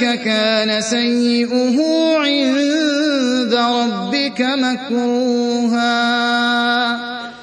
ذلك كان سيئه عند ربك مكروها.